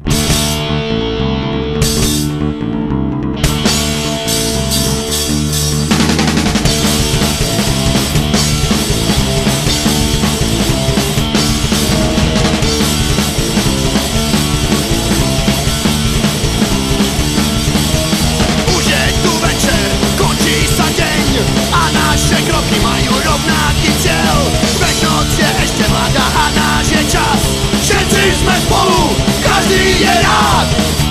Zawsze na świtać, ma